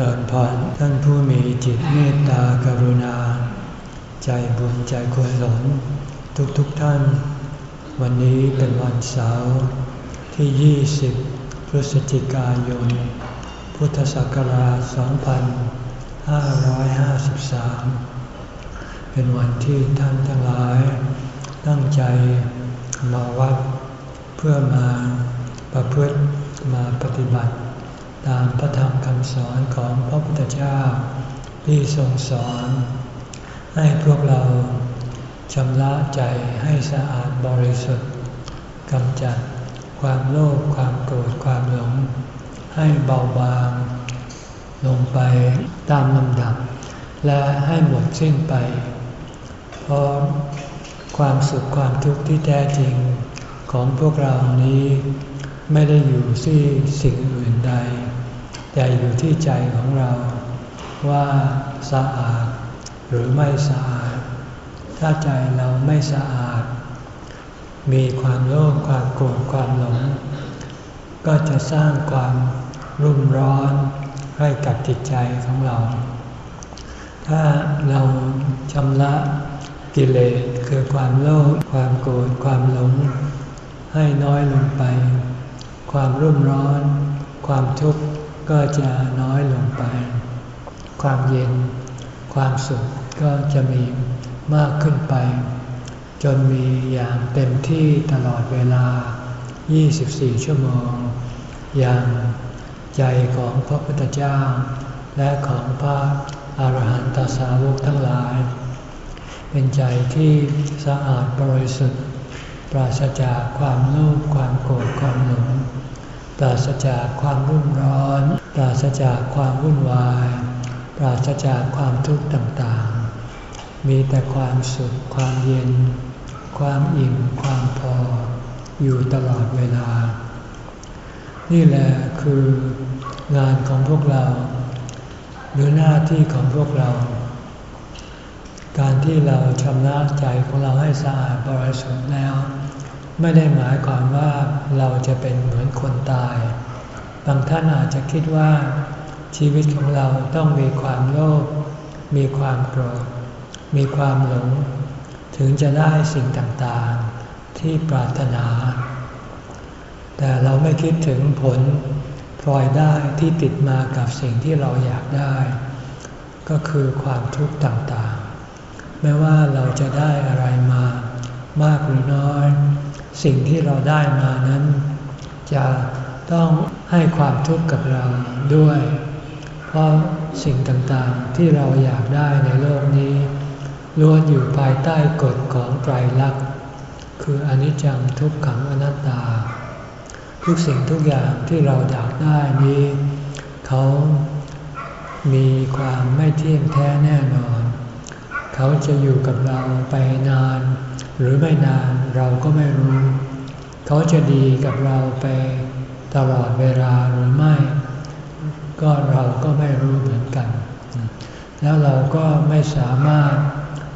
ริญพรท่านผู้มีจิตเมตตากรุณา ใจบุญใจกุศลทุกทุกท่าน วันนี้เป็นวันเสาร์ที่ 20 พฤศจิกายน พุทธศักราช 2553 เป็นวันที่ท่านทั้งหลาย ตั้งใจมาวัดเพื่อมาประพฤติมาปฏิบัติ ตามพระธรรมคำสอนของพระพุทธเจ้า ที่ทรงสอน ให้พวกเราชำระใจให้สะอาดบริสุทธิ์กำจัดความโลภความโกรธความหลง ให้เบาบาง ลงไปตามลำดับ และให้หมดสิ้นไป เพราะความสุขความทุกข์ที่แท้จริงของพวกเรานี้ ไม่ได้อยู่ที่สิ่งอื่นใด แต่อยู่ที่ใจของเรา ว่าสะอาดหรือไม่สะอาด ถ้าใจเราไม่สะอาด มีความโลภความโกรธความหลง ก็จะสร้างความรุ่มร้อนให้กับจิตใจของเรา ถ้าเราชำระกิเลสคือความโลภความโกรธความหลง ให้น้อยลงไป ความรุ่มร้อน ความทุกข์ ก็จะน้อยลงไป ความเย็น ความสุขก็จะมีมากขึ้นไป จนมีอย่างเต็มที่ตลอดเวลา 24 ชั่วโมง อย่างใจของพระพุทธเจ้า และของพระอาหารหันตสาวกทั้งหลาย เป็นใจที่สะอาดบริสุทธิ์ ปราศจากความโลภความโกรธความหลง ปราศจากความรุ่มร้อน ปราศจากความวุ่นวาย ปราศจากความทุกข์ต่างๆ มีแต่ความสุข ความเย็น ความอิ่ม ความพอ อยู่ตลอดเวลา นี่แหละคืองานของพวกเรา หรือหน้าที่ของพวกเรา การที่เราชำระใจของเราให้สะอาดบริสุทธิ์แล้ว ไม่ได้หมายความว่าเราจะเป็นเหมือนคนตาย บางท่านอาจจะคิดว่า ชีวิตของเราต้องมีความโลภ มีความโกรธ มีความหลง ถึงจะได้สิ่งต่างๆที่ปรารถนา แต่เราไม่คิดถึงผลพลอยได้ที่ติดมากับสิ่งที่เราอยากได้ ก็คือความทุกข์ต่างๆ ไม่ว่าเราจะได้อะไรมามากหรือน้อย สิ่งที่เราได้มานั้น จะต้องให้ความทุกข์กับเราด้วย เพราะสิ่งต่างๆที่เราอยากได้ในโลกนี้ล้วนอยู่ภายใต้กฎของไตรลักษณ์คืออนิจจังทุกขังอนัตตา ทุกสิ่งทุกอย่างที่เราอยากได้นี้ เขามีความไม่เที่ยงแท้แน่นอน เขาจะอยู่กับเราไปนาน หรือไม่นานเราก็ไม่รู้ เขาจะดีกับเราไปตลอดเวลาหรือไม่ ก็เราก็ไม่รู้เหมือนกัน แล้วเราก็ไม่สามารถ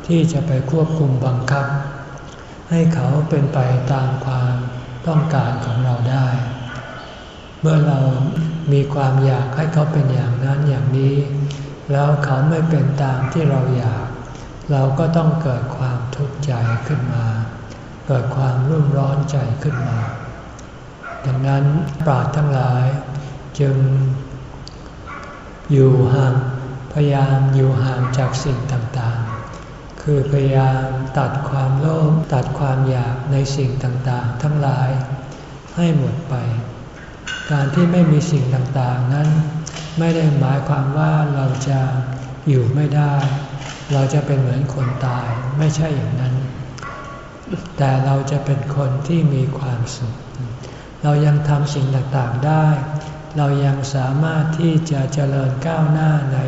ที่จะไปควบคุมบังคับ ให้เขาเป็นไปตามความต้องการของเราได้ เมื่อเรามีความอยากให้เขาเป็นอย่างนั้นอย่างนี้ แล้วเขาไม่เป็นตามที่เราอยาก เราก็ต้องเกิดความ ทุกข์ใจขึ้นมา เกิดความรุ่มร้อนใจขึ้นมา ดังนั้นปราดทั้งหลายจึงอยู่ห่างพยายามอยู่ห่างจากสิ่งต่างๆ คือพยายามตัดความโลภตัดความอยากในสิ่งต่างๆ ทั้งหลายให้หมดไป การที่ไม่มีสิ่งต่างๆนั้น ไม่ได้หมายความว่าเราจะอยู่ไม่ได้ เราจะเป็นเหมือนคนตายไม่ใช่อย่างนั้น แต่เราจะเป็นคนที่มีความสุข เรายังทำสิ่งต่างๆได้ เรายังสามารถที่จะเจริญก้าวหน้าใน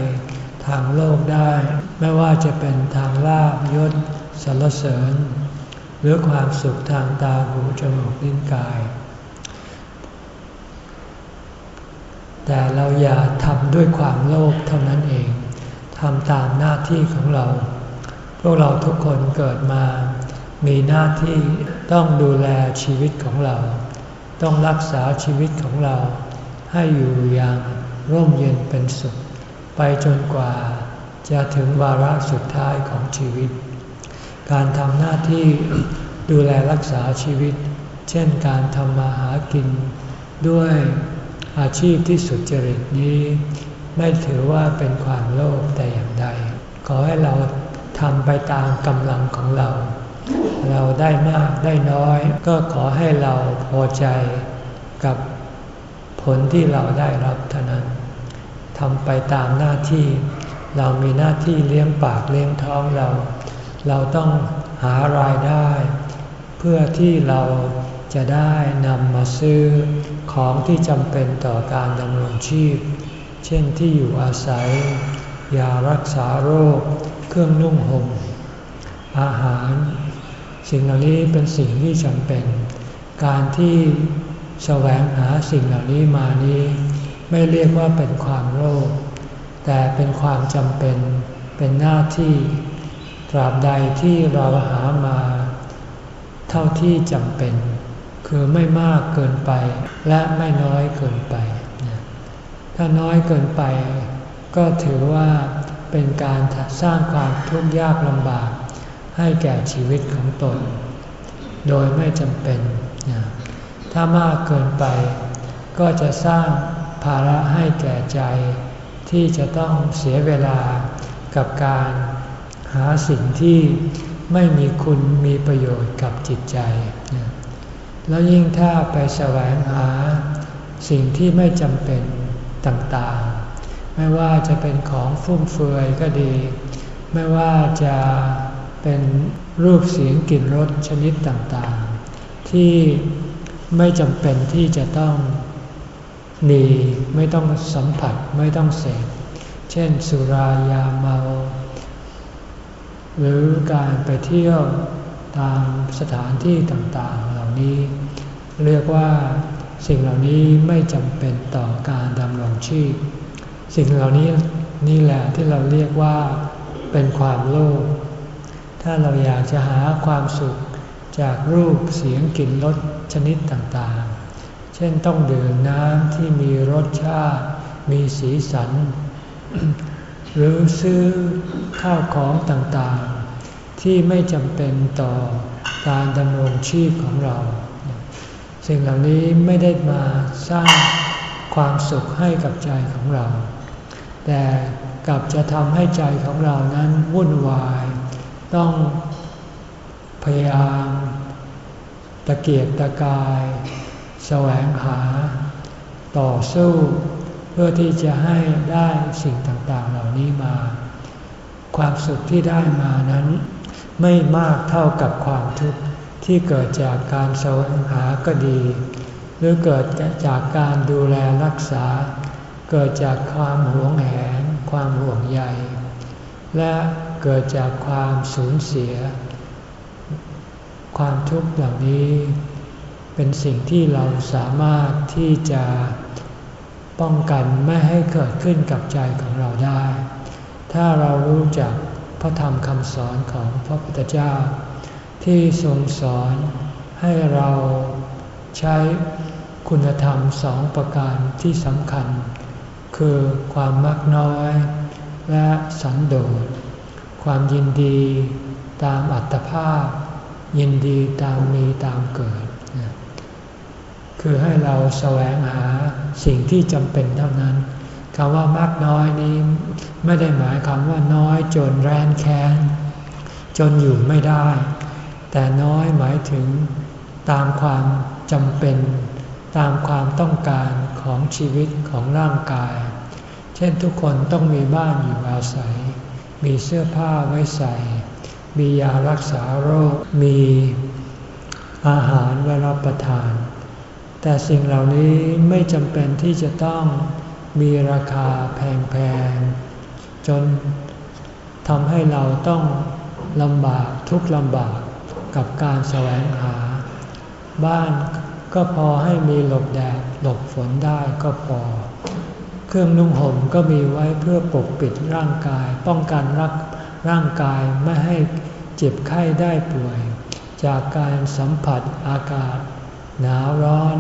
ทางโลกได้ ไม่ว่าจะเป็นทางลาบยศสรรเสริญ หรือความสุขทางตาหูจมูกลิ้นกาย แต่เราอย่าทำด้วยความโลภเท่านั้นเอง ทำตามหน้าที่ของเรา พวกเราทุกคนเกิดมา มีหน้าที่ต้องดูแลชีวิตของเรา ต้องรักษาชีวิตของเรา ให้อยู่อย่างร่มเย็นเป็นสุข ไปจนกว่าจะถึงวาระสุดท้ายของชีวิต การทำหน้าที่ดูแลรักษาชีวิต เช่นการทำมาหากินด้วยอาชีพที่สุจริตนี้ ไม่ถือว่าเป็นความโลภแต่อย่างใด ขอให้เราทำไปตามกำลังของเรา เราได้มากได้น้อย ก็ขอให้เราพอใจกับผลที่เราได้รับเท่านั้นทำไปตามหน้าที่ เรามีหน้าที่เลี้ยงปากเลี้ยงท้องเรา เราต้องหารายได้ เพื่อที่เราจะได้นำมาซื้อของที่จำเป็นต่อการดำรงชีพ เช่นที่อยู่อาศัย ยารักษาโรค เครื่องนุ่งห่ม อาหาร สิ่งเหล่านี้เป็นสิ่งที่จำเป็น การที่แสวงหาสิ่งเหล่านี้มานี้ ไม่เรียกว่าเป็นความโลภแต่เป็นความจำเป็นเป็นหน้าที่ตราบใดที่เราหามา เท่าที่จำเป็น คือไม่มากเกินไปและไม่น้อยเกินไป ถ้าน้อยเกินไป ก็ถือว่าเป็นการสร้างความทุกข์ยากลำบาก ให้แก่ชีวิตของตน โดยไม่จำเป็น ถ้ามากเกินไป ก็จะสร้างภาระให้แก่ใจ ที่จะต้องเสียเวลากับการหาสิ่งที่ไม่มีคุณมีประโยชน์กับจิตใจ แล้วยิ่งถ้าไปแสวงหาสิ่งที่ไม่จำเป็น ต่างๆ ไม่ว่าจะเป็นของฟุ่มเฟือยก็ดี ไม่ว่าจะเป็นรูปเสียงกลิ่นรสชนิดต่างๆ ที่ไม่จำเป็นที่จะต้องมีไม่ต้องสัมผัสไม่ต้องเสพเช่นสุรายาเมา หรือการไปเที่ยวตามสถานที่ต่างๆ เหล่านี้ เรียกว่า สิ่งเหล่านี้ไม่จำเป็นต่อการดำรงชีพ สิ่งเหล่านี้นี่แหละที่เราเรียกว่าเป็นความโลภ ถ้าเราอยากจะหาความสุขจากรูปเสียงกลิ่นรสชนิดต่างๆ เช่นต้องดื่มน้ำที่มีรสชาติ มีสีสัน หรือซื้อข้าวของต่างๆ ที่ไม่จำเป็นต่อการดำรงชีพของเรา สิ่งเหล่านี้ไม่ได้มาสร้างความสุขให้กับใจของเรา แต่กลับจะทำให้ใจของเรานั้นวุ่นวาย ต้องพยายามตะเกียกตะกาย แสวงหา ต่อสู้ เพื่อที่จะให้ได้สิ่งต่างๆเหล่านี้มา ความสุขที่ได้มานั้น ไม่มากเท่ากับความทุกข์ ที่เกิดจากการแสวงหาก็ดี หรือเกิดจากการดูแลรักษา เกิดจากความหวงแหน ความห่วงใย และเกิดจากความสูญเสีย ความทุกข์เหล่านี้ เป็นสิ่งที่เราสามารถที่จะป้องกันไม่ให้เกิดขึ้นกับใจของเราได้ ถ้าเรารู้จักพระธรรมคำสอนของพระพุทธเจ้า ที่ทรงสอนให้เราใช้คุณธรรมสองประการที่สำคัญ คือความมักน้อย และสันโดษ ความยินดีตามอัตภาพ ยินดีตามมีตามเกิด คือให้เราแสวงหาสิ่งที่จำเป็นเท่านั้นคำว่ามากน้อยนี้ไม่ได้หมายความว่าน้อยจนแรนแค้นจนอยู่ไม่ได้ แต่น้อยหมายถึงตามความจำเป็น ตามความต้องการของชีวิตของร่างกาย เช่นทุกคนต้องมีบ้านอยู่อาศัย มีเสื้อผ้าไว้ใส่ มียารักษาโรค มีอาหารไว้รับประทาน แต่สิ่งเหล่านี้ไม่จำเป็นที่จะต้องมีราคาแพงๆ จนทำให้เราต้องลำบากทุกลำบาก กับการแสวงหา บ้านก็พอให้มีหลบแดดหลบฝนได้ก็พอ เครื่องนุ่งห่มก็มีไว้เพื่อปกปิดร่างกาย ป้องกันรักร่างกายไม่ให้เจ็บไข้ได้ป่วย จากการสัมผัสอากาศ หนาวร้อน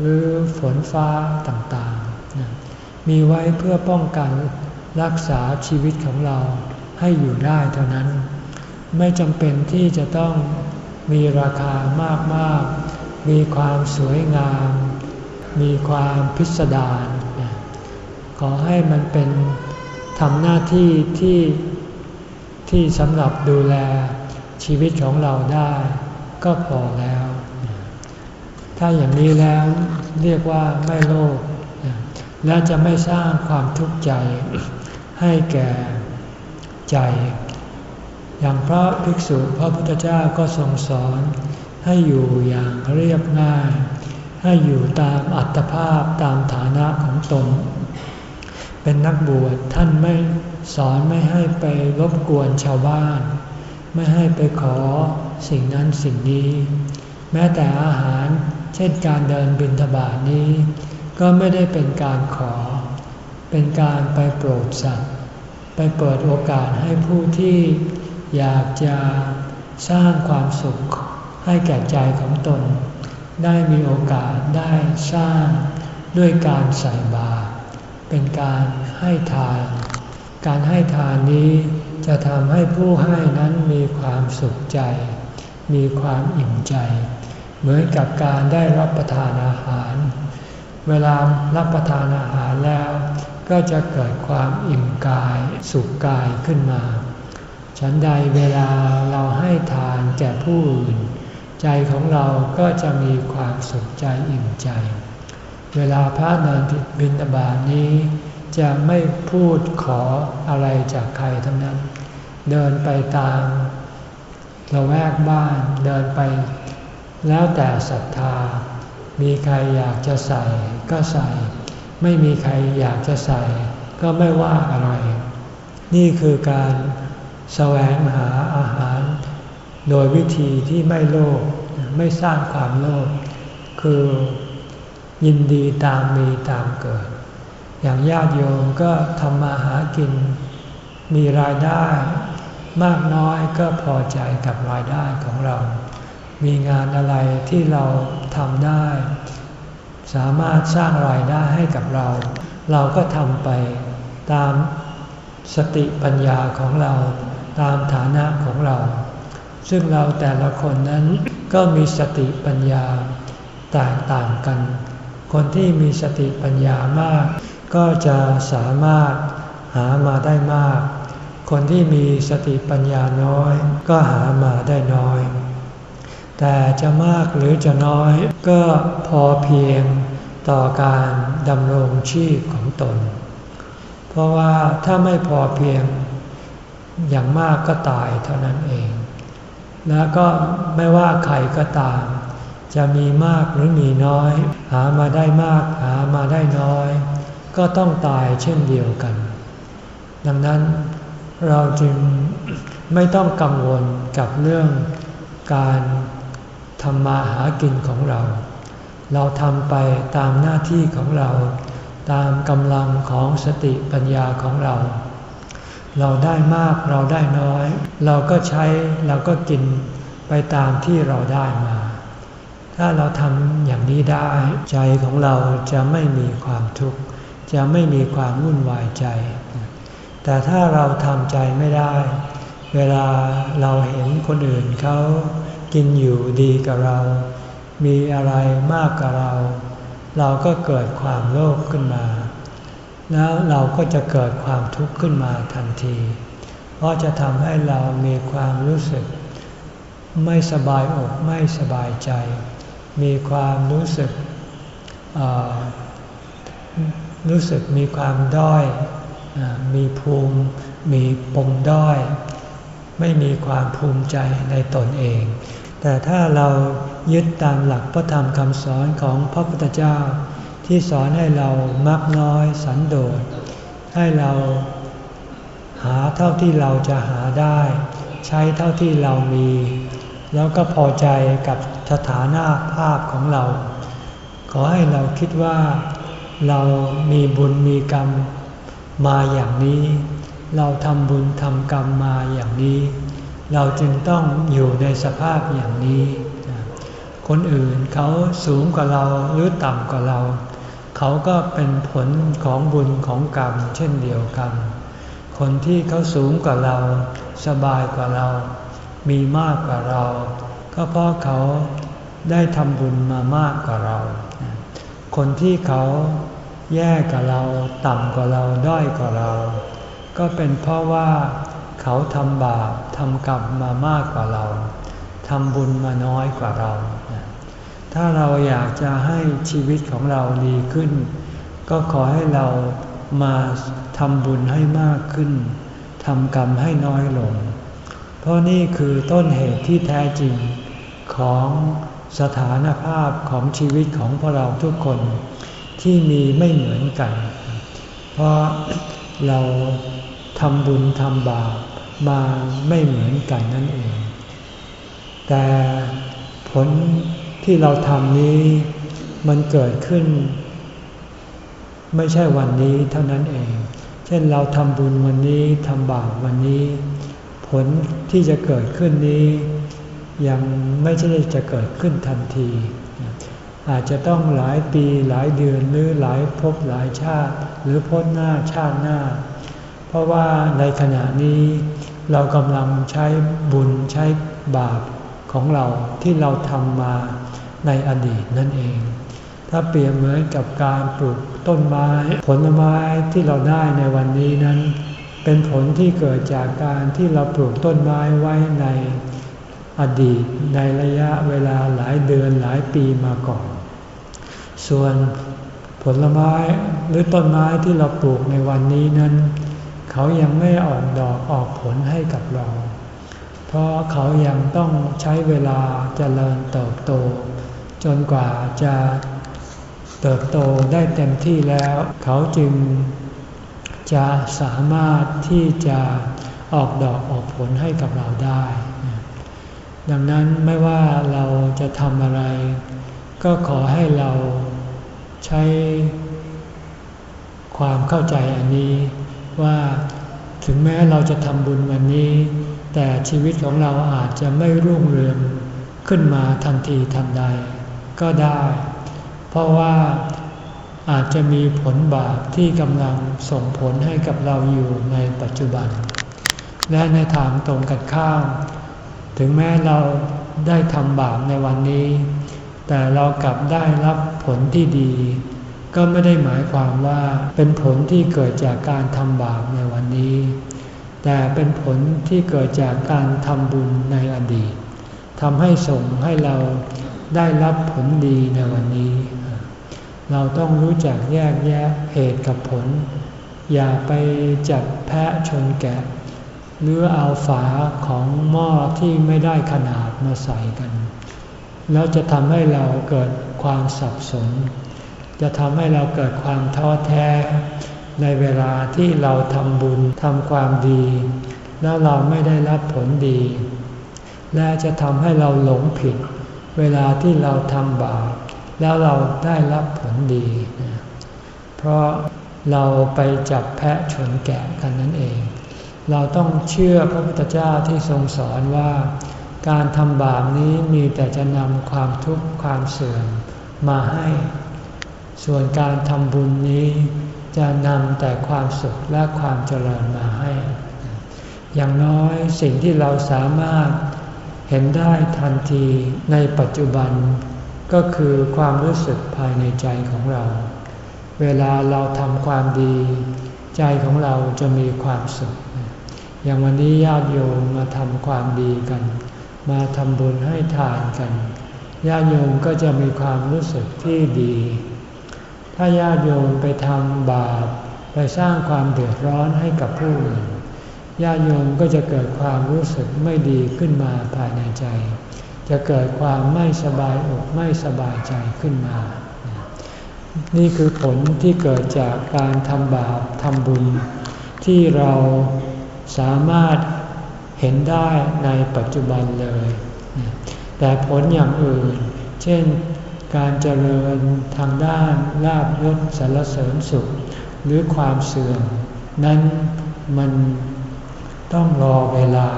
หรือฝนฟ้าต่างๆ มีไว้เพื่อป้องกันรักษาชีวิตของเราให้อยู่ได้เท่านั้น ไม่จำเป็นที่จะต้องมีราคามาก ๆ มีความสวยงาม มีความพิสดารขอให้มันเป็นทำหน้าที่ที่ที่สำหรับดูแลชีวิตของเราได้ก็พอแล้ว ถ้าอย่างนี้แล้วเรียกว่าไม่โลภและจะไม่สร้างความทุกข์ใจให้แก่ใจ อย่างพระภิกษุพระพุทธเจ้าก็ทรงสอนให้อยู่อย่างเรียบง่าย ให้อยู่ตามอัตภาพตามฐานะของตน เป็นนักบวชท่านไม่สอนไม่ให้ไปรบกวนชาวบ้าน ไม่ให้ไปขอสิ่งนั้นสิ่งนี้ แม้แต่อาหารเช่นการเดินบินทบาทนี้ ก็ไม่ได้เป็นการขอ เป็นการไปโปรดสัตว์ ไปเปิดโอกาสให้ผู้ที่ อยากจะสร้างความสุขให้แก่ใจของตน ได้มีโอกาสได้สร้างด้วยการใส่บาตรเป็นการให้ทาน การให้ทานนี้จะทำให้ผู้ให้นั้นมีความสุขใจ มีความอิ่มใจ เหมือนกับการได้รับประทานอาหาร เวลารับประทานอาหารแล้ว ก็จะเกิดความอิ่มกายสุขกายขึ้นมา ฉันใดเวลาเราให้ทานแก่ผู้อื่น ใจของเราก็จะมีความสุขใจอิ่มใจ เวลาพระเดินบิณฑบาตนี้ จะไม่พูดขออะไรจากใครทั้งนั้น เดินไปตามเราแวกบ้านเดินไป แล้วแต่ศรัทธา มีใครอยากจะใส่ก็ใส่ ไม่มีใครอยากจะใส่ ก็ไม่ว่าอะไร นี่คือการ แสวงหาอาหาร โดยวิธีที่ไม่โลภไม่สร้างความโลภคือยินดีตามมีตามเกิด อย่างญาติโยมก็ทำมาหากิน มีรายได้ มากน้อยก็พอใจกับรายได้ของเรา มีงานอะไรที่เราทำได้ สามารถสร้างรายได้ให้กับเรา เราก็ทำไปตามสติปัญญาของเรา ตามฐานะของเรา ซึ่งเราแต่ละคนนั้นก็มีสติปัญญาแตกต่างกัน คนที่มีสติปัญญามาก ก็จะสามารถหามาได้มาก คนที่มีสติปัญญาน้อย ก็หามาได้น้อย แต่จะมากหรือจะน้อยก็พอเพียงต่อการดำรงชีพของตน เพราะว่าถ้าไม่พอเพียง อย่างมากก็ตายเท่านั้นเอง แล้วก็ไม่ว่าใครก็ตาม จะมีมากหรือมีน้อย หามาได้มากหามาได้น้อย ก็ต้องตายเช่นเดียวกัน ดังนั้นเราจึงไม่ต้องกังวลกับเรื่องการทำมาหากินของเรา เราทำไปตามหน้าที่ของเรา ตามกำลังของสติปัญญาของเรา เราได้มากเราได้น้อย เราก็ใช้เราก็กินไปตามที่เราได้มา ถ้าเราทำอย่างนี้ได้ ใจของเราจะไม่มีความทุกข์จะไม่มีความวุ่นวายใจ แต่ถ้าเราทำใจไม่ได้ เวลาเราเห็นคนอื่นเขากินอยู่ดีกับเรา มีอะไรมากกับเรา เราก็เกิดความโลภขึ้นมา แล้วเราก็จะเกิดความทุกข์ขึ้นมาทันที เพราะจะทำให้เรามีความรู้สึก ไม่สบายอกไม่สบายใจ มีความรู้สึกรู้สึกมีความด้อย มีภูมิ มีปมด้อย ไม่มีความภูมิใจในตนเอง แต่ถ้าเรายึดตามหลักพระธรรมคำสอนของพระพุทธเจ้า ที่สอนให้เรามักน้อยสันโดษ ให้เราหาเท่าที่เราจะหาได้ ใช้เท่าที่เรามี แล้วก็พอใจกับสถานะภาพของเรา ขอให้เราคิดว่าเรามีบุญมีกรรมมาอย่างนี้ เราทำบุญทำกรรมมาอย่างนี้ เราจึงต้องอยู่ในสภาพอย่างนี้ คนอื่นเขาสูงกว่าเราหรือต่ำกว่าเรา เขาก็เป็นผลของบุญของกรรมเช่นเดียวกัน คนที่เขาสูงกว่าเรา สบายกว่าเรา มีมากกว่าเรา ก็เพราะเขาได้ทำบุญมามากกว่าเรา คนที่เขาแย่กับเรา ต่ำกว่าเรา ด้อยกว่าเรา ก็เป็นเพราะว่าเขาทำบาปทำกรรมมามากกว่าเราทำบุญมาน้อยกว่าเรา ถ้าเราอยากจะให้ชีวิตของเราดีขึ้น ก็ขอให้เรามาทำบุญให้มากขึ้นทำกรรมให้น้อยลง เพราะนี่คือต้นเหตุที่แท้จริงของสถานภาพของชีวิตของพวกเราทุกคนที่มีไม่เหมือนกัน เพราะเราทำบุญทำบาปมาไม่เหมือนกันนั่นเอง แต่ผล ที่เราทำนี้มันเกิดขึ้น ไม่ใช่วันนี้เท่านั้นเอง เช่นเราทำบุญวันนี้ทำบาปวันนี้ ผลที่จะเกิดขึ้นนี้ ยังไม่ใช่จะเกิดขึ้นทันที อาจจะต้องหลายปีหลายเดือนหรือหลายภพหลายชาติ หรือพ้นหน้าชาติหน้า เพราะว่าในขณะนี้เรากำลังใช้บุญใช้บาปของเราที่เราทำมา ในอดีตนั่นเอง ถ้าเปรียบเหมือนกับการปลูกต้นไม้ ผลไม้ที่เราได้ในวันนี้นั้น เป็นผลที่เกิดจากการที่เราปลูกต้นไม้ไว้ในอดีตในระยะเวลาหลายเดือนหลายปีมาก่อน ส่วนผลไม้หรือต้นไม้ที่เราปลูกในวันนี้นั้น เขายังไม่ออกดอกออกผลให้กับเรา เพราะเขายังต้องใช้เวลาเจริญเติบโต จนกว่าจะเติบโตได้เต็มที่แล้ว เขาจึงจะสามารถที่จะออกดอกออกผลให้กับเราได้ ดังนั้นไม่ว่าเราจะทำอะไร ก็ขอให้เราใช้ความเข้าใจอันนี้ว่าถึงแม้เราจะทำบุญวันนี้ แต่ชีวิตของเราอาจจะไม่รุ่งเรืองขึ้นมาทันทีทันใด ก็ได้ เพราะว่าอาจจะมีผลบาปที่กำลังส่งผลให้กับเราอยู่ในปัจจุบัน และในทางตรงกันข้ามถึงแม้เราได้ทำบาปในวันนี้ แต่เรากลับได้รับผลที่ดี ก็ไม่ได้หมายความว่าเป็นผลที่เกิดจากการทำบาปในวันนี้ แต่เป็นผลที่เกิดจากการทำบุญในอดีตทำให้ส่งให้เรา ได้รับผลดีในวันนี้ เราต้องรู้จักแยกแยะเหตุกับผล อย่าไปจับแพะชนแกะ หรือเอาฝาของหม้อที่ไม่ได้ขนาดมาใส่กัน แล้วจะทำให้เราเกิดความสับสน จะทำให้เราเกิดความท้อแท้ ในเวลาที่เราทำบุญทำความดี แล้วเราไม่ได้รับผลดี และจะทำให้เราหลงผิด เวลาที่เราทำบาปแล้วเราได้รับผลดี เพราะเราไปจับแพะชนแกะกันนั่นเอง เราต้องเชื่อพระพุทธเจ้าที่ทรงสอนว่า การทำบาปนี้มีแต่จะนำความทุกข์ความเสื่อมมาให้ ส่วนการทำบุญนี้จะนำแต่ความสุขและความเจริญมาให้ อย่างน้อยสิ่งที่เราสามารถ เห็นได้ทันทีในปัจจุบันก็คือความรู้สึกภายในใจของเรา เวลาเราทำความดี ใจของเราจะมีความสุข อย่างวันนี้ญาติโยมมาทำความดีกัน มาทำบุญให้ทานกัน ญาติโยมก็จะมีความรู้สึกที่ดี ถ้าญาติโยมไปทำบาป ไปสร้างความเดือดร้อนให้กับผู้อื่น ญาติโยมก็จะเกิดความรู้สึกไม่ดีขึ้นมาภายในใจ จะเกิดความไม่สบายอกไม่สบายใจขึ้นมา นี่คือผลที่เกิดจากการทำบาปทำบุญ ที่เราสามารถเห็นได้ในปัจจุบันเลย แต่ผลอย่างอื่น เช่น การเจริญทางด้านลาบยศสารเสริญสุข หรือความเสื่อมนั้นมัน ต้องรอเวลา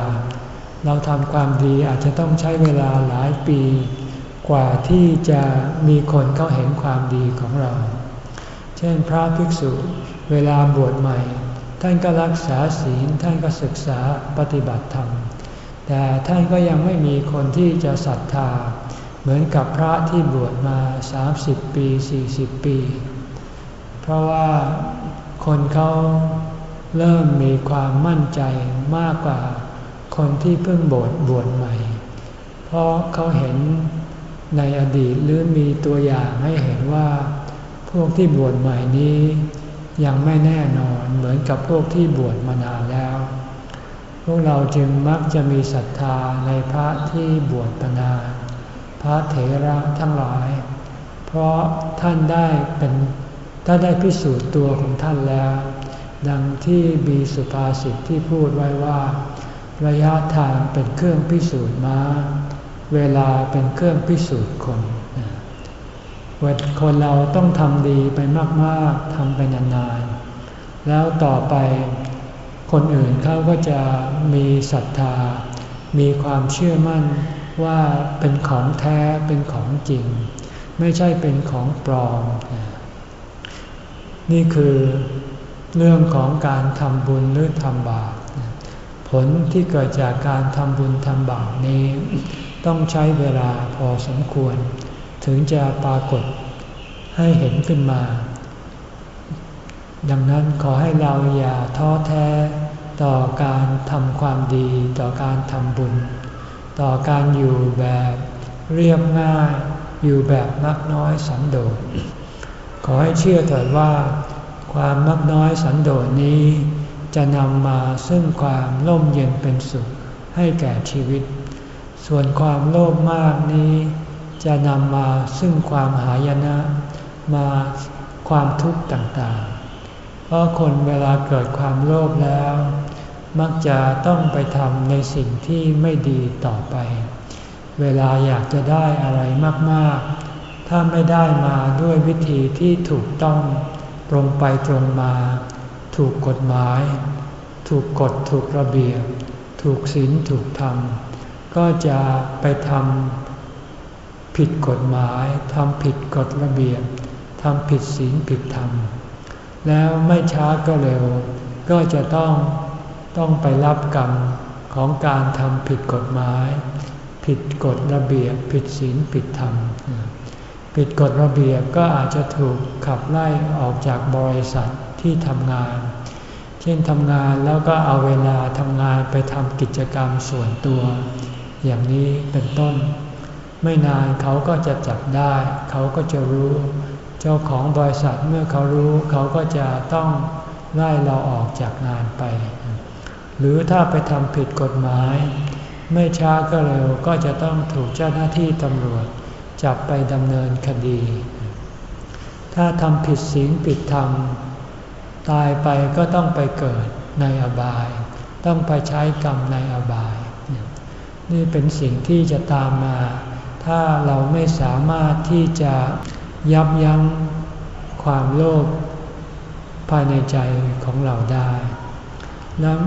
เราทำความดีอาจจะต้องใช้เวลาหลายปี กว่าที่จะมีคนเข้าเห็นความดีของเรา เช่นพระภิกษุ เวลาบวชใหม่ ท่านก็รักษาศีลท่านก็ศึกษาปฏิบัติธรรม แต่ท่านก็ยังไม่มีคนที่จะศรัทธา เหมือนกับพระที่บวชมา 30 ปี 40 ปี เพราะว่าคนเขา เริ่มมีความมั่นใจมากกว่าคนที่เพิ่งบวชบวชใหม่ เพราะเขาเห็นในอดีตหรือมีตัวอย่างให้เห็นว่า พวกที่บวชใหม่นี้ยังไม่แน่นอนเหมือนกับพวกที่บวชมานานแล้ว พวกเราจึงมักจะมีศรัทธาในพระที่บวชมานานพระเถระทั้งหลาย เพราะท่านได้เป็นถ้าได้พิสูจน์ตัวของท่านแล้ว ดังที่บีสุภาษิตที่พูดไว้ว่า ระยะทางเป็นเครื่องพิสูจน์ม้า เวลาเป็นเครื่องพิสูจน์คนคนเราต้องทำดีไปมากๆทำไปนานๆ แล้วต่อไปคนอื่นเขาก็จะมีศรัทธา มีความเชื่อมั่นว่าเป็นของแท้เป็นของจริง ไม่ใช่เป็นของปลอม นี่คือ เรื่องของการทำบุญหรือทำบาปผลที่เกิดจากการทำบุญทำบาปนี้ ต้องใช้เวลาพอสมควร ถึงจะปรากฏให้เห็นขึ้นมา ดังนั้นขอให้เราอย่าท้อแท้ต่อการทำความดีต่อการทำบุญ ต่อการอยู่แบบเรียบง่าย อยู่แบบนักน้อยสันโดษขอให้เชื่อเถิดว่า ความมักน้อยสันโดษนี้ จะนำมาซึ่งความร่มเย็นเป็นสุขให้แก่ชีวิต ส่วนความโลภมากนี้ จะนำมาซึ่งความหายนะ มาความทุกข์ต่างๆ เพราะคนเวลาเกิดความโลภแล้ว มักจะต้องไปทำในสิ่งที่ไม่ดีต่อไป เวลาอยากจะได้อะไรมากๆ ถ้าไม่ได้มาด้วยวิธีที่ถูกต้อง ตรงไปตรงมา ถูกกฎหมาย ถูกกฎถูกระเบียบ ถูกศีลถูกธรรม ก็จะไปทำผิดกฎหมายทำผิดกฎระเบียบทำผิดศีลผิดธรรม แล้วไม่ช้าก็เร็ว ก็จะต้องต้องไปรับกรรมของการทำผิดกฎหมาย ผิดกฎระเบียบ ผิดศีลผิดธรรม ผิดกฎระเบียบก็อาจจะถูกขับไล่ออกจากบริษัทที่ทำงาน เช่นทำงานแล้วก็เอาเวลาทำงานไปทำกิจกรรมส่วนตัว อย่างนี้เป็นต้น ไม่นานเขาก็จะจับได้ เขาก็จะรู้ เจ้าของบริษัทเมื่อเขารู้ เขาก็จะต้องไล่เราออกจากงานไป หรือถ้าไปทำผิดกฎหมาย ไม่ช้าก็เร็วก็จะต้องถูกเจ้าหน้าที่ตำรวจ จับไปดำเนินคดี ถ้าทำผิดศีลผิดธรรม ตายไปก็ต้องไปเกิดในอบาย ต้องไปใช้กรรมในอบาย นี่เป็นสิ่งที่จะตามมา ถ้าเราไม่สามารถที่จะยับยั้งความโลภภายในใจของเราได้แล้ว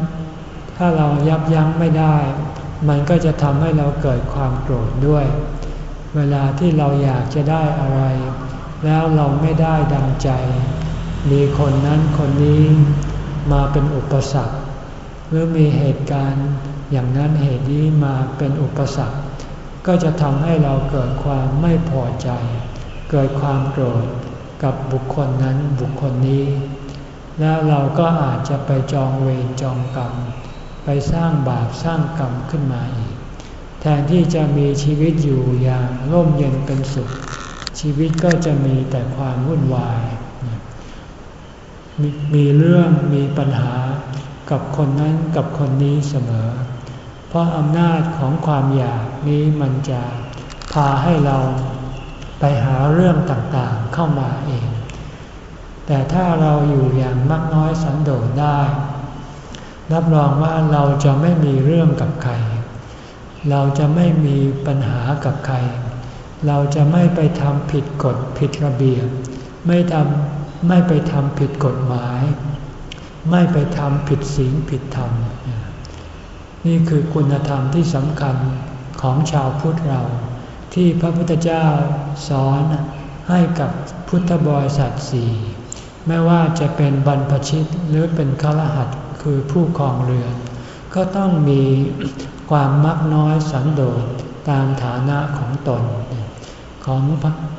ถ้าเรายับยั้งไม่ได้ มันก็จะทำให้เราเกิดความโกรธด้วย เวลาที่เราอยากจะได้อะไร แล้วเราไม่ได้ดังใจ มีคนนั้นคนนี้มาเป็นอุปสรรค หรือมีเหตุการณ์อย่างนั้นเหตุนี้มาเป็นอุปสรรค ก็จะทำให้เราเกิดความไม่พอใจ เกิดความโกรธกับบุคคลนั้นบุคคลนี้ แล้วเราก็อาจจะไปจองเวรจองกรรม ไปสร้างบาปสร้างกรรมขึ้นมาอีก แทนที่จะมีชีวิตอยู่อย่างร่มเย็นเป็นสุข ชีวิตก็จะมีแต่ความวุ่นวาย มีเรื่องมีปัญหากับคนนั้นกับคนนี้เสมอ เพราะอำนาจของความอยากนี้มันจะพาให้เราไปหาเรื่องต่างๆเข้ามาเอง แต่ถ้าเราอยู่อย่างมักน้อยสันโดษได้ รับรองว่าเราจะไม่มีเรื่องกับใคร เราจะไม่มีปัญหากับใคร เราจะไม่ไปทำผิดกฎผิดระเบียบ ไม่ทำไม่ไปทำผิดกฎหมาย ไม่ไปทำผิดศีลผิดธรรม นี่คือคุณธรรมที่สำคัญของชาวพุทธเรา ที่พระพุทธเจ้าสอนให้กับพุทธบริษัทสี่ไม่ว่าจะเป็นบรรพชิตหรือเป็นฆรหัสคือผู้ครองเรือน ก็ต้องมี ความมักน้อยสันโดษตามฐานะของตน ของ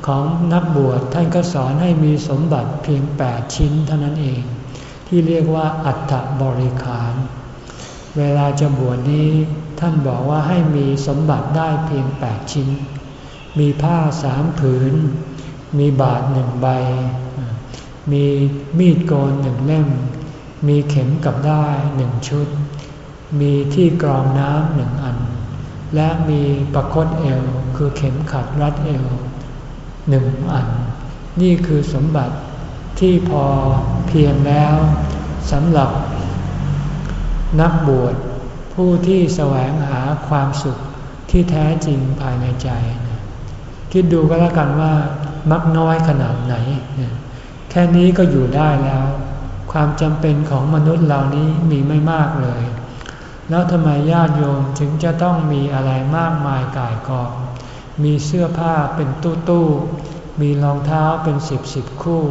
ของนักบวชท่านก็สอนให้มีสมบัติเพียง 8 ชิ้นเท่านั้นเอง ที่เรียกว่าอัตบริขาร เวลาจะบวชนี้ท่านบอกว่าให้มีสมบัติได้เพียง 8 ชิ้น มีผ้าสามผืน มีบาทหนึ่งใบ มีมีดโกนหนึ่งเล่ม มีเข็มกับได้หนึ่งชุด มีที่กรองน้ำหนึ่งอัน และมีประคตเอวคือเข็มขัดรัดเอวหนึ่งอัน นี่คือสมบัติที่พอเพียงแล้วสำหรับ นักบวชผู้ที่แสวงหาความสุขที่แท้จริงภายในใจ คิดดูก็แล้วกันว่ามักน้อยขนาดไหน แค่นี้ก็อยู่ได้แล้ว ความจำเป็นของมนุษย์เหล่านี้มีไม่มากเลย แล้วทำไมญาติโยมถึงจะต้องมีอะไรมากมายก่ายกอง มีเสื้อผ้าเป็นตู้ตู้ มีรองเท้าเป็นสิบสิบคู่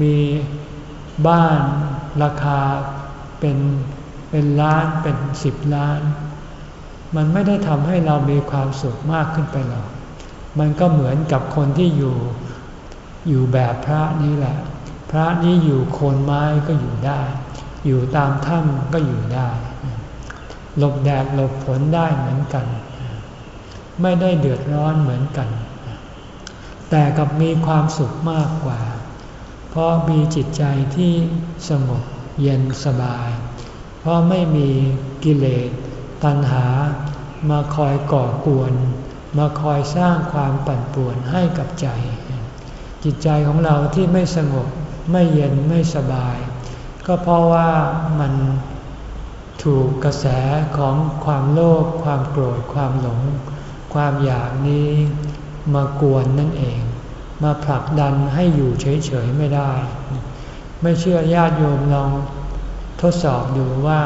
มีบ้านราคาเป็นเป็นล้านเป็นสิบล้าน มันไม่ได้ทำให้เรามีความสุขมากขึ้นไปหรอก มันก็เหมือนกับคนที่อยู่อยู่แบบพระนี้แหละ พระนี้อยู่โคนไม้ก็อยู่ได้ อยู่ตามถ้ำก็อยู่ได้ หลบแดดหลบฝนได้เหมือนกัน ไม่ได้เดือดร้อนเหมือนกัน แต่กับมีความสุขมากกว่า เพราะมีจิตใจที่สงบเย็นสบาย เพราะไม่มีกิเลสตัณหามาคอยก่อกวน มาคอยสร้างความปั่นป่วนให้กับใจ จิตใจของเราที่ไม่สงบไม่เย็นไม่สบาย ก็เพราะว่ามัน ถูกกระแสของความโลภความโกรธความหลง ความอยากนี้มากวนนั่นเอง มาผลักดันให้อยู่เฉยๆไม่ได้ ไม่เชื่อญาติโยมลองทดสอบดูว่า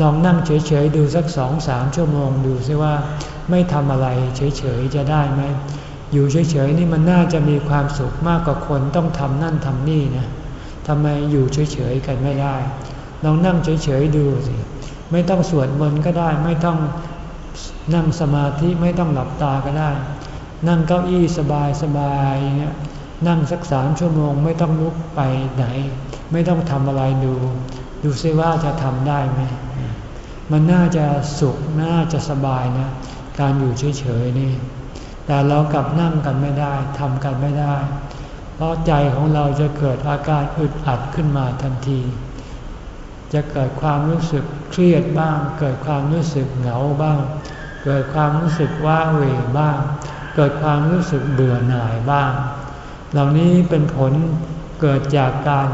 ลองนั่งเฉยๆดูสักสองสามชั่วโมงดูซิว่า ไม่ทำอะไรเฉยๆจะได้ไหมอยู่เฉยๆนี่มันน่าจะมีความสุขมากกว่าคนต้องทำนั่นทำนี่นะทำไมอยู่เฉยๆกันไม่ได้ ลองนั่งเฉยๆดูสิ ไม่ต้องสวดมนต์ก็ได้ ไม่ต้องนั่งสมาธิไม่ต้องหลับตาก็ได้ นั่งเก้าอี้สบายสบายเงี้ยนั่งสักสามชั่วโมง ไม่ต้องลุกไปไหน ไม่ต้องทำอะไรดู ดูซิว่าจะทำได้ไหมมันน่าจะสุขน่าจะสบายนะ การอยู่เฉยๆนี่ แต่เรากลับนั่งกันไม่ได้ทำกันไม่ได้ เพราะใจของเราจะเกิดอาการอึดอัดขึ้นมาทันที จะเกิดความรู้สึก เครียดบ้าง เกิดความรู้สึกเหงาบ้าง เกิดความรู้สึกว้าเหวบ้าง เกิดความรู้สึกเบื่อหน่ายบ้าง เหล่านี้เป็นผลเกิดจากการ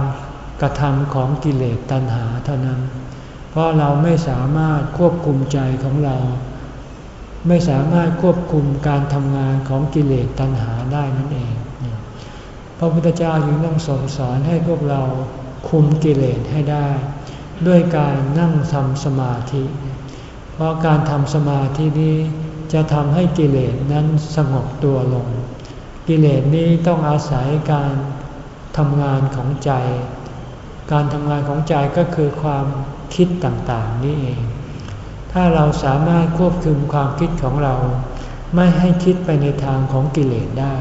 กระทำของกิเลสตัณหาเท่านั้น เพราะเราไม่สามารถควบคุมใจของเรา ไม่สามารถควบคุมการทำงานของกิเลสตัณหาได้นั่นเอง พระพุทธเจ้าจึงต้องสอนให้พวกเราคุมกิเลสให้ได้ ด้วยการนั่งทำสมาธิ เพราะการทำสมาธินี้จะทำให้กิเลสนั้นสงบตัวลง กิเลสนี้ต้องอาศัยการทำงานของใจ การทำงานของใจก็คือความคิดต่างๆนี่เอง ถ้าเราสามารถควบคุมความคิดของเรา ไม่ให้คิดไปในทางของกิเลสได้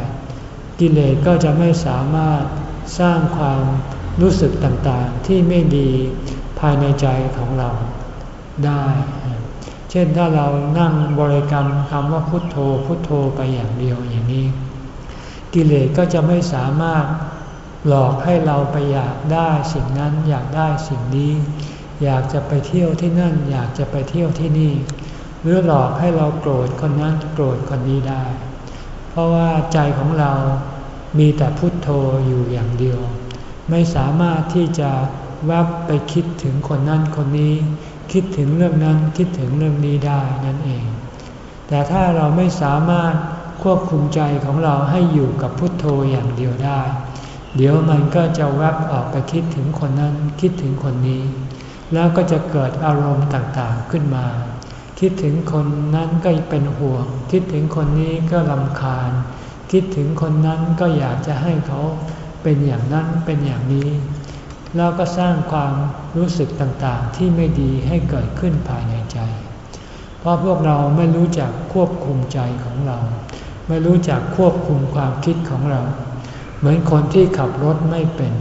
กิเลสก็จะไม่สามารถสร้างความรู้สึกต่างๆที่ไม่ดี ภายในใจของเราได้ เช่นถ้าเรานั่งบริกรรมคำว่าพุทโธพุทโธไปอย่างเดียวอย่างนี้ กิเลสก็จะไม่สามารถหลอกให้เราไปอยากได้สิ่งนั้นอยากได้สิ่งนี้ อยากจะไปเที่ยวที่นั่น อยากจะไปเที่ยวที่นี่ หรือหลอกให้เราโกรธคนนั้นโกรธคนนี้ได้ เพราะว่าใจของเรามีแต่พุทโธอยู่อย่างเดียว ไม่สามารถที่จะ แวบไปคิดถึงคนนั้นคนนี้ คิดถึงเรื่องนั้นคิดถึงเรื่องนี้ได้นั่นเอง แต่ถ้าเราไม่สามารถควบคุมใจของเราให้อยู่กับพุทโธอย่างเดียวได้ เดี๋ยวมันก็จะแวบออกไปคิดถึงคนนั้นคิดถึงคนนี้ แล้วก็จะเกิดอารมณ์ต่างๆขึ้นมา คิดถึงคนนั้นก็เป็นห่วง คิดถึงคนนี้ก็ลำคาญ คิดถึงคนนั้นก็อยากจะให้เขาเป็นอย่างนั้นเป็นอย่างนี้ แล้วก็สร้างความรู้สึกต่างๆ ที่ไม่ดีให้เกิดขึ้นภายในใจ เพราะพวกเราไม่รู้จักควบคุมใจของเรา ไม่รู้จักควบคุมความคิดของเรา เหมือนคนที่ขับรถไม่เป็น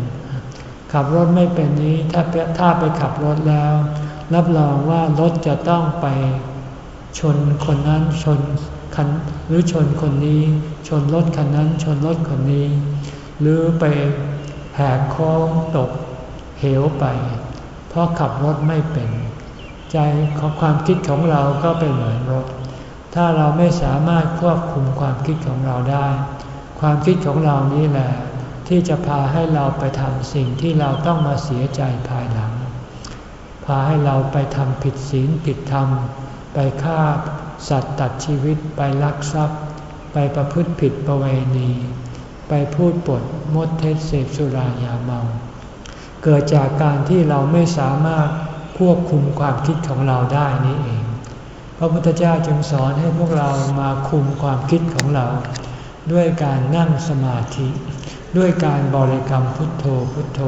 ขับรถไม่เป็นนี้ถ้าถ้าไปขับรถแล้ว รับรองว่ารถจะต้องไปชนคนนั้นชนคันหรือชนคนนี้ ชนรถคันนั้นชนรถคนนี้ หรือไปแหกโค้งตก เหวไป เพราะขับรถไม่เป็น ใจของความคิดของเราก็เป็นเหมือนรถ ถ้าเราไม่สามารถควบคุมความคิดของเราได้ ความคิดของเรานี้แหละ ที่จะพาให้เราไปทำสิ่งที่เราต้องมาเสียใจภายหลัง พาให้เราไปทำผิดศีลผิดธรรม ไปฆ่าสัตว์ตัดชีวิตไปลักทรัพย์ ไปประพฤติผิดประเวณี ไปพูดปดมดเท็จเสพสุรายาเมา เกิดจากการที่เราไม่สามารถควบคุมความคิดของเราได้นี่เอง พระพุทธเจ้าจึงสอนให้พวกเรามาคุมความคิดของเรา ด้วยการนั่งสมาธิ ด้วยการบริกรรมพุทโธพุทโธ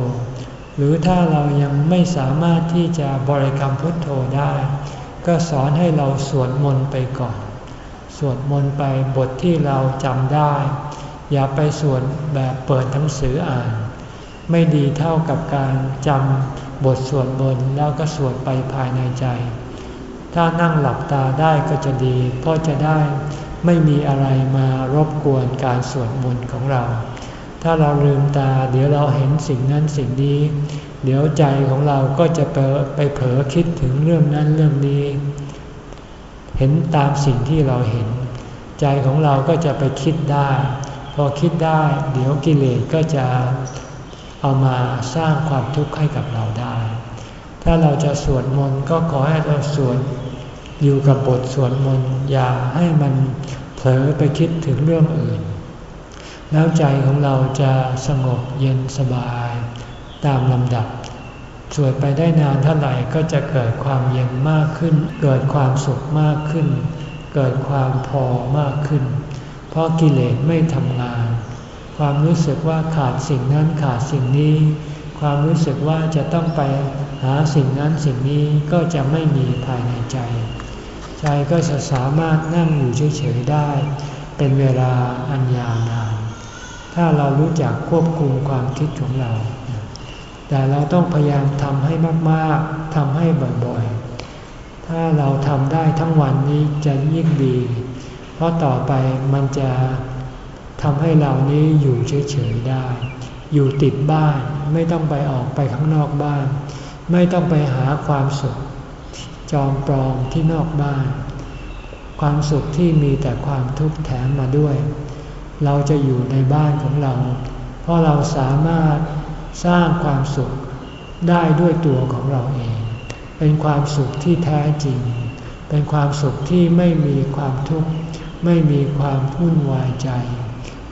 หรือถ้าเรายังไม่สามารถที่จะบริกรรมพุทโธได้ ก็สอนให้เราสวดมนต์ไปก่อน สวดมนต์ไปบทที่เราจำได้ อย่าไปสวดแบบเปิดหนังสืออ่าน ไม่ดีเท่ากับการจำบทสวดมนต์แล้วก็สวดไปภายในใจ ถ้านั่งหลับตาได้ก็จะดี เพราะจะได้ไม่มีอะไรมารบกวนการสวดมนต์ของเรา ถ้าเราลืมตาเดี๋ยวเราเห็นสิ่งนั้นสิ่งนี้ เดี๋ยวใจของเราก็จะไปเผลอคิดถึงเรื่องนั้นเรื่องนี้ เห็นตามสิ่งที่เราเห็น ใจของเราก็จะไปคิดได้ พอคิดได้ เดี๋ยวกิเลสก็จะ เอามาสร้างความทุกข์ให้กับเราได้ ถ้าเราจะสวดมนต์ก็ขอให้เราสวดอยู่กับบทสวดมนต์อย่าให้มันเผลอไปคิดถึงเรื่องอื่น แล้วใจของเราจะสงบเย็นสบาย ตามลำดับ สวดไปได้นานเท่าไหร่ก็จะเกิดความเย็นมากขึ้น เกิดความสุขมากขึ้น เกิดความพอมากขึ้น เพราะกิเลสไม่ทำงาน ความรู้สึกว่าขาดสิ่งนั้นขาดสิ่งนี้ ความรู้สึกว่าจะต้องไปหาสิ่งนั้นสิ่งนี้ก็จะไม่มีภายในใจ ใจก็จะสามารถนั่งอยู่เฉยๆได้ เป็นเวลาอันยาวนานถ้าเรารู้จักควบคุมความคิดของเรา แต่เราต้องพยายามทำให้มากๆทำให้บ่อยๆ ถ้าเราทำได้ทั้งวันนี้จะยิ่งดี เพราะต่อไปมันจะ ทำให้เรานี้อยู่เฉยๆได้ อยู่ติดบ้านไม่ต้องไปออกไปข้างนอกบ้าน ไม่ต้องไปหาความสุข จอมปลอมที่นอกบ้าน ความสุขที่มีแต่ความทุกข์แถมมาด้วย เราจะอยู่ในบ้านของเรา เพราะเราสามารถสร้างความสุขได้ด้วยตัวของเราเอง เป็นความสุขที่แท้จริง เป็นความสุขที่ไม่มีความทุกข์ ไม่มีความวุ่นวายใจ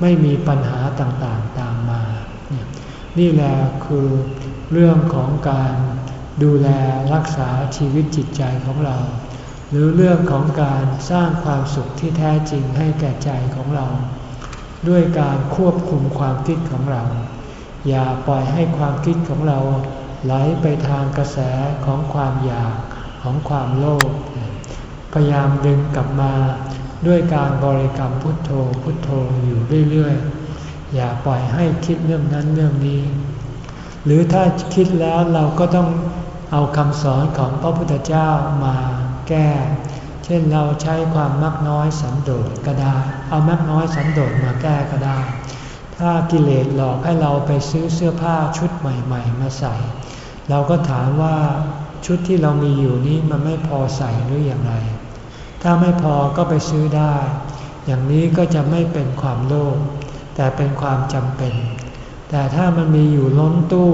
ไม่มีปัญหาต่างๆตามมา นี่แหละคือเรื่องของการดูแลรักษาชีวิตจิตใจของเรา หรือเรื่องของการสร้างความสุขที่แท้จริงให้แก่ใจของเรา ด้วยการควบคุมความคิดของเรา อย่าปล่อยให้ความคิดของเราไหลไปทางกระแสของความอยากของความโลภพยายามดึงกลับมา ด้วยการบริกรรมพุทโธพุทโธอยู่เรื่อยๆ อย่าปล่อยให้คิดเรื่องนั้นเรื่องนี้ หรือถ้าคิดแล้วเราก็ต้องเอาคำสอนของพระพุทธเจ้ามาแก้ เช่นเราใช้ความมักน้อยสันโดษก็ได้ เอามักน้อยสันโดษมาแก้ก็ได้ ถ้ากิเลสหลอกให้เราไปซื้อเสื้อผ้าชุดใหม่ ๆ มาใส่ เราก็ถามว่าชุดที่เรามีอยู่นี้มันไม่พอใส่หรืออย่างไร ถ้าไม่พอก็ไปซื้อได้ อย่างนี้ก็จะไม่เป็นความโลภแต่เป็นความจำเป็น แต่ถ้ามันมีอยู่ล้นตู้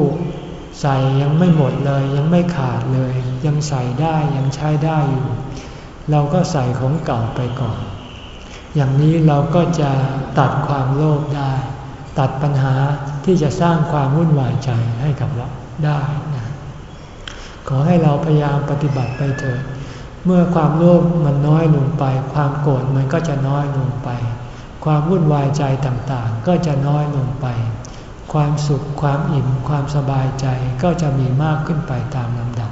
ใส่ยังไม่หมดเลยยังไม่ขาดเลย ยังใส่ได้ยังใช้ได้อยู่ เราก็ใส่ของเก่าไปก่อน อย่างนี้เราก็จะตัดความโลภได้ ตัดปัญหาที่จะสร้างความวุ่นวายใจให้กับเราได้นะขอให้เราพยายามปฏิบัติไปเถิด เมื่อความโลภมันน้อยลงไป ความโกรธมันก็จะน้อยลงไป ความวุ่นวายใจต่างๆ ก็จะน้อยลงไป ความสุขความอิ่มความสบายใจก็จะมีมากขึ้นไปตามลำดับ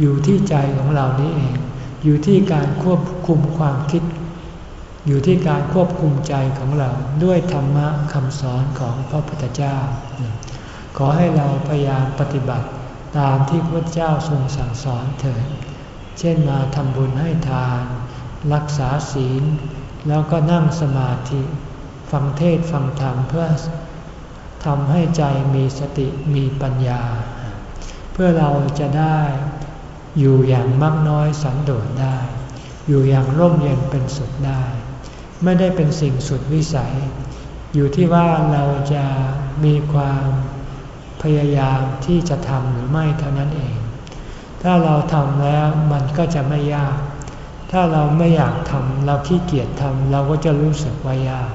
อยู่ที่ใจของเรานี้เอง อยู่ที่การควบคุมความคิด อยู่ที่การควบคุมใจของเราด้วยธรรมะคำสอนของพระพุทธเจ้า ขอให้เราพยายามปฏิบัติตามที่พระเจ้าทรงสั่งสอนเถิด เช่นมาทำบุญให้ทาน รักษาศีล แล้วก็นั่งสมาธิ ฟังเทศฟังธรรมเพื่อทำให้ใจมีสติมีปัญญา เพื่อเราจะได้อยู่อย่างมักน้อยสันโดษได้ อยู่อย่างร่มเย็นเป็นสุขได้ ไม่ได้เป็นสิ่งสุดวิสัย อยู่ที่ว่าเราจะมีความพยายามที่จะทำหรือไม่เท่านั้นเอง ถ้าเราทำแล้วมันก็จะไม่ยาก ถ้าเราไม่อยากทำเราขี้เกียจทำเราก็จะรู้สึกว่ายาก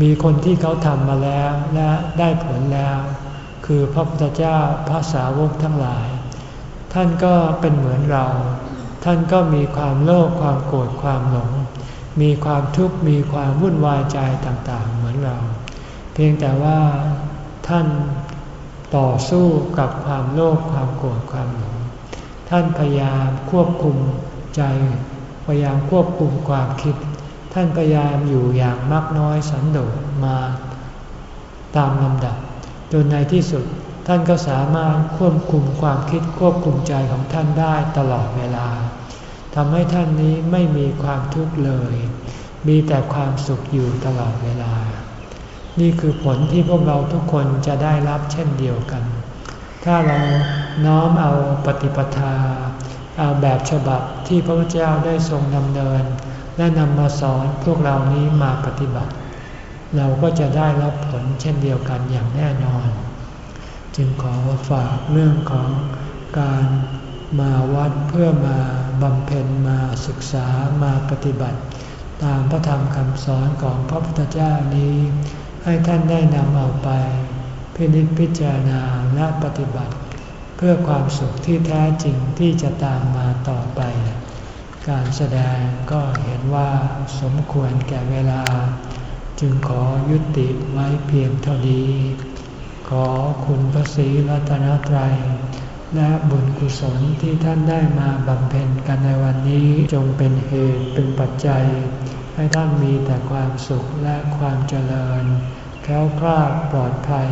มีคนที่เขาทำมาแล้วและได้ผลแล้ว คือพระพุทธเจ้าพระสาวกทั้งหลาย ท่านก็เป็นเหมือนเรา ท่านก็มีความโลภความโกรธความหลง มีความทุกข์มีความวุ่นวายใจต่างๆ เหมือนเรา เพียงแต่ว่าท่านต่อสู้กับความโลภความโกรธความหลง ท่านพยายามควบคุมใจพยายามควบคุมความคิด ท่านพยายามอยู่อย่างมักน้อยสันโดษมาตามลำดับ จนในที่สุดท่านก็สามารถควบคุมความคิดควบคุมใจของท่านได้ตลอดเวลาทำให้ท่านนี้ไม่มีความทุกข์เลย มีแต่ความสุขอยู่ตลอดเวลา นี่คือผลที่พวกเราทุกคนจะได้รับเช่นเดียวกัน ถ้าเรา น้อมเอาปฏิปทา เอาแบบฉบับที่พระพุทธเจ้าได้ทรงดำเนิน และนำมาสอนพวกเรานี้มาปฏิบัติ เราก็จะได้รับผลเช่นเดียวกันอย่างแน่นอน จึงขอฝากเรื่องของการมาวัดเพื่อมาบำเพ็ญมาศึกษามาปฏิบัติ ตามพระธรรมคำสอนของพระพุทธเจ้านี้ ให้ท่านได้นำเอาไป พินิจพิจารณาและปฏิบัติ เพื่อความสุขที่แท้จริงที่จะตามมาต่อไป การแสดงก็เห็นว่าสมควรแก่เวลา จึงขอยุติไว้เพียงเท่านี้ ขอคุณพระศรีรัตนตรัย และบุญกุศลที่ท่านได้มาบำเพ็ญกันในวันนี้จงเป็นเหตุเป็นปัจจัย ให้ท่านมีแต่ความสุขและความเจริญแค้วคลาดปลอดภัย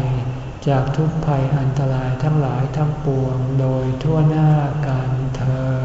จากทุกภัยอันตรายทั้งหลายทั้งปวงโดยทั่วหน้าการเธอ